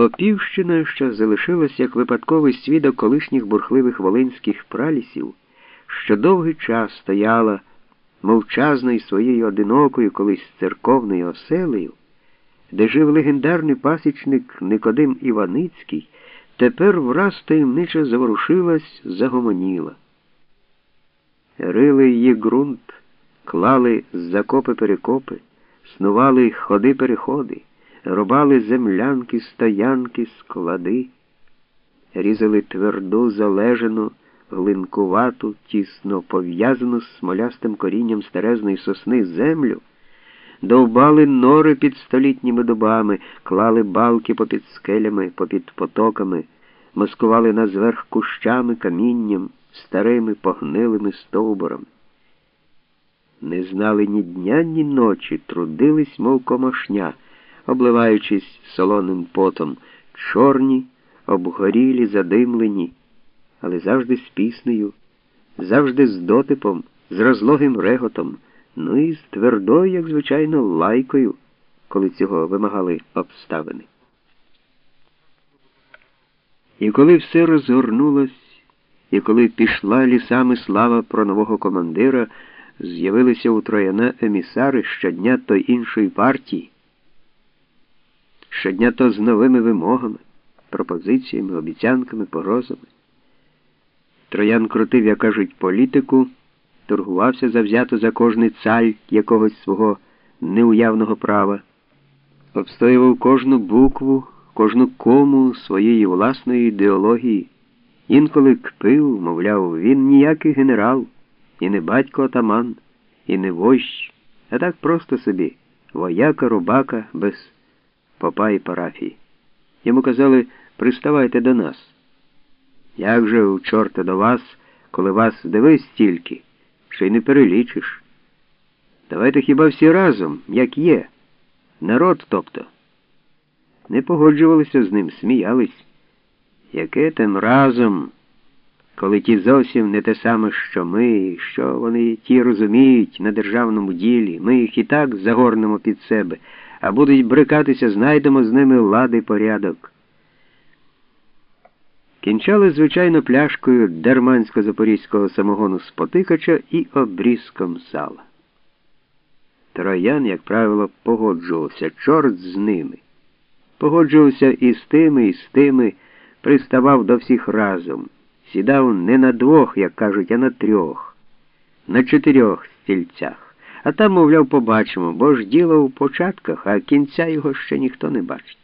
Попівщина, що залишилась як випадковий свідок колишніх бурхливих волинських пралісів, що довгий час стояла мовчазною своєю одинокою колись церковною оселею, де жив легендарний пасічник Никодим Іваницький, тепер враз таємниче заворушилась, загомоніла. Рили її ґрунт, клали закопи перекопи, снували ходи переходи рубали землянки, стоянки, склади, різали тверду, залежену, глинкувату, тісно пов'язану з смолястим корінням старезної сосни землю, довбали нори під столітніми дубами, клали балки попід скелями, попід потоками, маскували на зверх кущами, камінням, старими погнилими стовбурами. Не знали ні дня, ні ночі, трудились, мов комашня обливаючись солоним потом, чорні, обгорілі, задимлені, але завжди з піснею, завжди з дотипом, з розлогим реготом, ну і з твердою, як звичайно, лайкою, коли цього вимагали обставини. І коли все розгорнулось, і коли пішла лісами слава про нового командира, з'явилися у трояна емісари щодня той іншої партії щодня то з новими вимогами, пропозиціями, обіцянками, погрозами. Троян крутив, як кажуть, політику, торгувався завзято за кожний цаль якогось свого неуявного права, обстоював кожну букву, кожну кому своєї власної ідеології, інколи кпив, мовляв, він ніякий генерал, і не батько отаман, і не вождь, а так просто собі, вояка, рубака без попа і парафії. Йому казали, приставайте до нас. Як же у чорта до вас, коли вас дивись стільки, що й не перелічиш? Давайте хіба всі разом, як є, народ тобто. Не погоджувалися з ним, сміялись. Яке там разом, коли ті зовсім не те саме, що ми, що вони ті розуміють на державному ділі, ми їх і так загорнемо під себе а будуть брикатися, знайдемо з ними лади порядок. Кінчали, звичайно, пляшкою дермансько-запорізького самогону спотикача і обрізком сала. Троян, як правило, погоджувався, чорт з ними. Погоджувався і з тими, і з тими, приставав до всіх разом, сідав не на двох, як кажуть, а на трьох, на чотирьох стільцях. А там, мовляв, побачимо, бо ж діло у початках, а кінця його ще ніхто не бачить.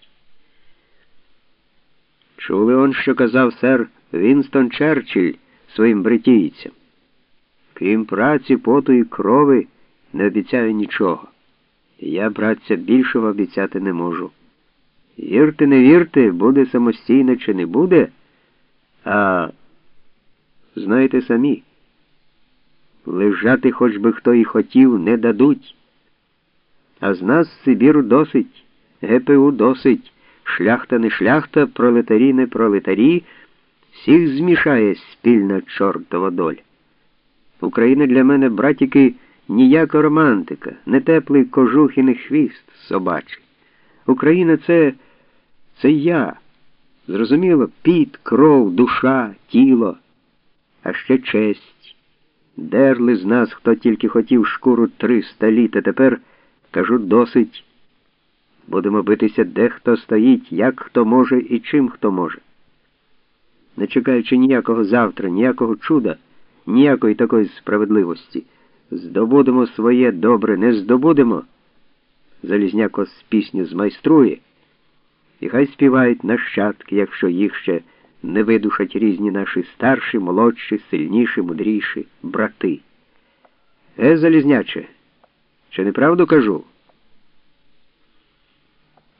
Чули он, що казав сер Вінстон Черчилль своїм бритійцям. Крім праці, поту і крови, не обіцяю нічого. Я, братця, більшого обіцяти не можу. Вірте, не вірте, буде самостійно чи не буде, а знаєте самі. Лежати хоч би хто і хотів, не дадуть. А з нас Сибіру досить, ГПУ досить, шляхта не шляхта, пролетарі не пролетарі, всіх змішає спільна чортова доля. Україна для мене, братіки, ніяка романтика, не теплий кожух і не хвіст собачий. Україна це це я. Зрозуміло, піт, кров, душа, тіло, а ще честь. Дерли з нас, хто тільки хотів шкуру триста літ, а тепер, кажу, досить. Будемо битися, де хто стоїть, як хто може і чим хто може. Не чекаючи ніякого завтра, ніякого чуда, ніякої такої справедливості. Здобудемо своє добре, не здобудемо. Залізняко з пісню змайструє, і хай співають нащадки, якщо їх ще не видушать різні наші старші, молодші, сильніші, мудріші брати. Е, Залізняче, чи неправду кажу?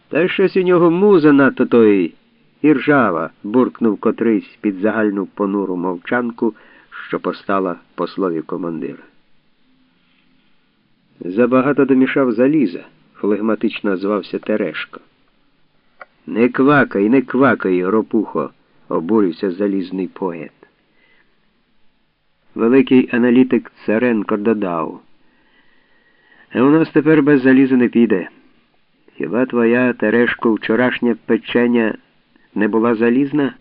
Та щось у нього муза надто той і ржава, буркнув котрийсь під загальну понуру мовчанку, що постала по слові командира. Забагато домішав заліза, флегматично звався Терешко. Не квакай, не квакай, ропухо обурився залізний поет. Великий аналітик Царенко додав. А у нас тепер без заліза не піде. Хіба твоя Терешко вчорашнє печення не була залізна.